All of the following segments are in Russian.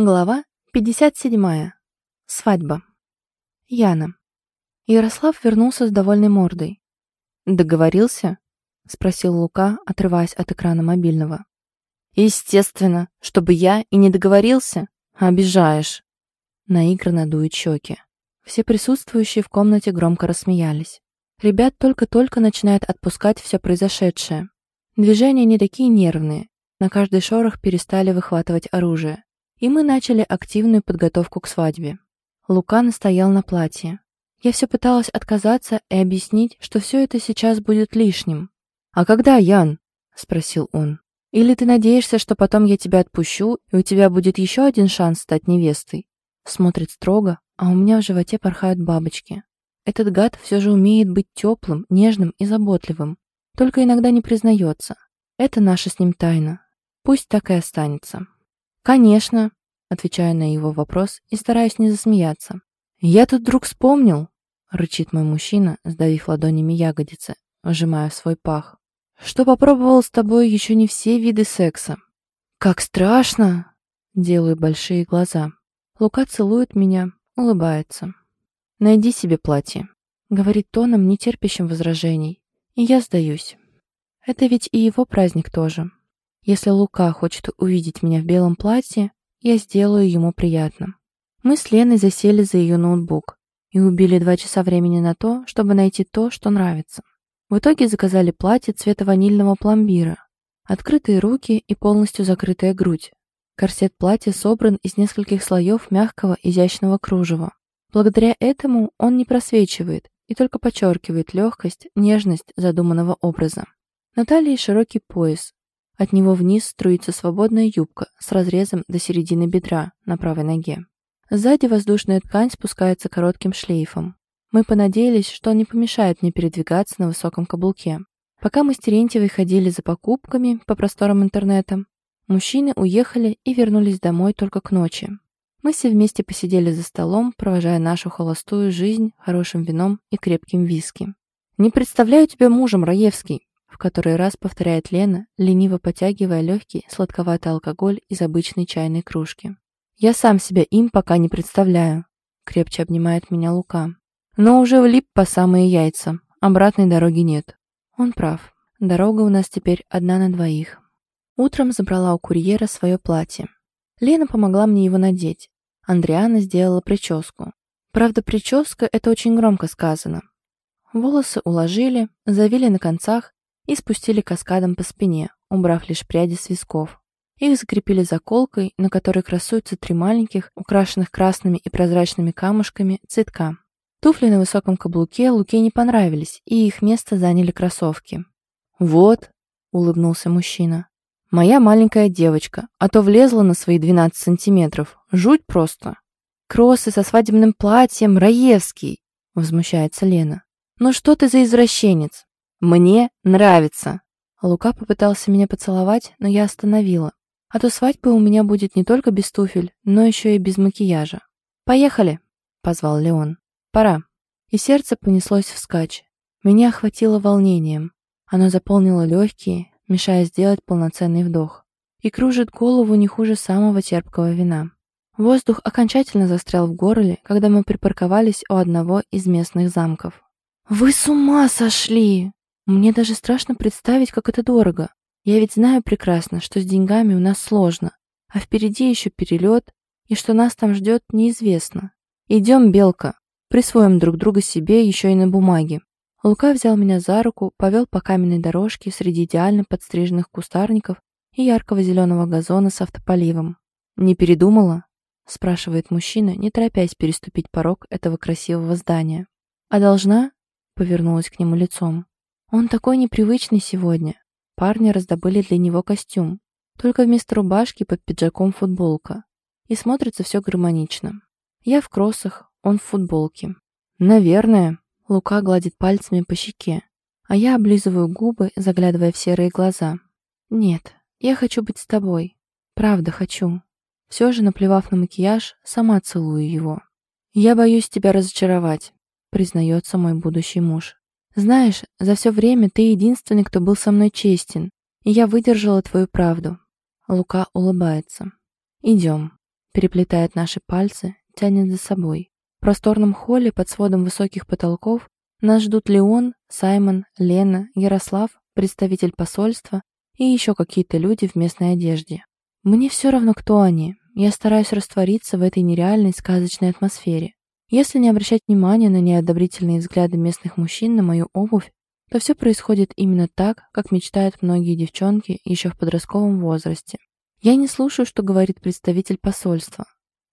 Глава 57. Свадьба. Яна. Ярослав вернулся с довольной мордой. «Договорился?» — спросил Лука, отрываясь от экрана мобильного. «Естественно, чтобы я и не договорился. Обижаешь!» Наигранно дует щеки. Все присутствующие в комнате громко рассмеялись. Ребят только-только начинают отпускать все произошедшее. Движения не такие нервные. На каждый шорох перестали выхватывать оружие и мы начали активную подготовку к свадьбе. Лука настоял на платье. Я все пыталась отказаться и объяснить, что все это сейчас будет лишним. «А когда, Ян?» — спросил он. «Или ты надеешься, что потом я тебя отпущу, и у тебя будет еще один шанс стать невестой?» Смотрит строго, а у меня в животе порхают бабочки. Этот гад все же умеет быть теплым, нежным и заботливым, только иногда не признается. Это наша с ним тайна. Пусть так и останется. «Конечно», — отвечаю на его вопрос и стараюсь не засмеяться. «Я тут вдруг вспомнил», — рычит мой мужчина, сдавив ладонями ягодицы, сжимая свой пах, «что попробовал с тобой еще не все виды секса». «Как страшно!» — делаю большие глаза. Лука целует меня, улыбается. «Найди себе платье», — говорит тоном, не терпящим возражений. И я сдаюсь. Это ведь и его праздник тоже. Если Лука хочет увидеть меня в белом платье, я сделаю ему приятно. Мы с Леной засели за ее ноутбук и убили два часа времени на то, чтобы найти то, что нравится. В итоге заказали платье цвета ванильного пломбира, открытые руки и полностью закрытая грудь. Корсет платья собран из нескольких слоев мягкого изящного кружева. Благодаря этому он не просвечивает и только подчеркивает легкость, нежность задуманного образа. На талии широкий пояс, от него вниз струится свободная юбка с разрезом до середины бедра на правой ноге. Сзади воздушная ткань спускается коротким шлейфом. Мы понадеялись, что он не помешает мне передвигаться на высоком каблуке. Пока мы с Терентьевой ходили за покупками по просторам интернета, мужчины уехали и вернулись домой только к ночи. Мы все вместе посидели за столом, провожая нашу холостую жизнь хорошим вином и крепким виски. «Не представляю тебя мужем, Раевский!» В который раз повторяет Лена, лениво потягивая легкий сладковатый алкоголь из обычной чайной кружки. «Я сам себя им пока не представляю», — крепче обнимает меня Лука. «Но уже влип по самые яйца. Обратной дороги нет». Он прав. Дорога у нас теперь одна на двоих. Утром забрала у курьера свое платье. Лена помогла мне его надеть. Андриана сделала прическу. Правда, прическа — это очень громко сказано. Волосы уложили, завили на концах и спустили каскадом по спине, убрав лишь пряди с висков. Их закрепили заколкой, на которой красуются три маленьких, украшенных красными и прозрачными камушками, цветка. Туфли на высоком каблуке Луке не понравились, и их место заняли кроссовки. «Вот», — улыбнулся мужчина, — «моя маленькая девочка, а то влезла на свои 12 сантиметров. Жуть просто». «Кроссы со свадебным платьем, Раевский», — возмущается Лена. «Ну что ты за извращенец? Мне нравится. Лука попытался меня поцеловать, но я остановила. А то свадьба у меня будет не только без туфель, но еще и без макияжа. «Поехали!» — позвал Леон. «Пора». И сердце понеслось вскачь. Меня охватило волнением. Оно заполнило легкие, мешая сделать полноценный вдох. И кружит голову не хуже самого терпкого вина. Воздух окончательно застрял в горле, когда мы припарковались у одного из местных замков. «Вы с ума сошли!» Мне даже страшно представить, как это дорого. Я ведь знаю прекрасно, что с деньгами у нас сложно, а впереди еще перелет, и что нас там ждет, неизвестно. Идем, Белка, присвоим друг друга себе еще и на бумаге. Лука взял меня за руку, повел по каменной дорожке среди идеально подстриженных кустарников и яркого зеленого газона с автополивом. «Не передумала?» — спрашивает мужчина, не торопясь переступить порог этого красивого здания. «А должна?» — повернулась к нему лицом. Он такой непривычный сегодня. Парни раздобыли для него костюм. Только вместо рубашки под пиджаком футболка. И смотрится все гармонично. Я в кроссах, он в футболке. Наверное. Лука гладит пальцами по щеке. А я облизываю губы, заглядывая в серые глаза. Нет, я хочу быть с тобой. Правда хочу. Все же, наплевав на макияж, сама целую его. «Я боюсь тебя разочаровать», — признается мой будущий муж. Знаешь, за все время ты единственный, кто был со мной честен, и я выдержала твою правду. Лука улыбается. Идем. переплетает наши пальцы, тянет за собой. В просторном холле под сводом высоких потолков нас ждут Леон, Саймон, Лена, Ярослав, представитель посольства и еще какие-то люди в местной одежде. Мне все равно, кто они. Я стараюсь раствориться в этой нереальной сказочной атмосфере. Если не обращать внимания на неодобрительные взгляды местных мужчин на мою обувь, то все происходит именно так, как мечтают многие девчонки еще в подростковом возрасте. Я не слушаю, что говорит представитель посольства.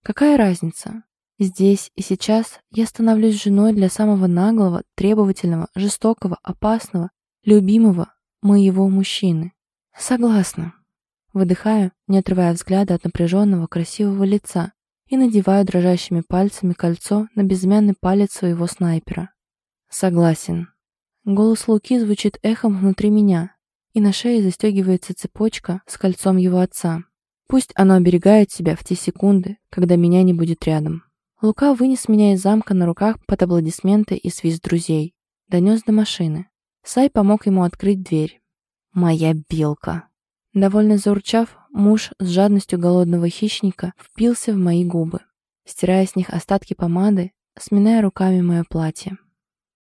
Какая разница? Здесь и сейчас я становлюсь женой для самого наглого, требовательного, жестокого, опасного, любимого моего мужчины. Согласна. Выдыхаю, не отрывая взгляда от напряженного, красивого лица и надеваю дрожащими пальцами кольцо на безымянный палец своего снайпера. Согласен. Голос Луки звучит эхом внутри меня, и на шее застегивается цепочка с кольцом его отца. Пусть оно оберегает себя в те секунды, когда меня не будет рядом. Лука вынес меня из замка на руках под аплодисменты и свист друзей. Донес до машины. Сай помог ему открыть дверь. Моя белка. Довольно заурчав, муж с жадностью голодного хищника впился в мои губы, стирая с них остатки помады, сминая руками мое платье.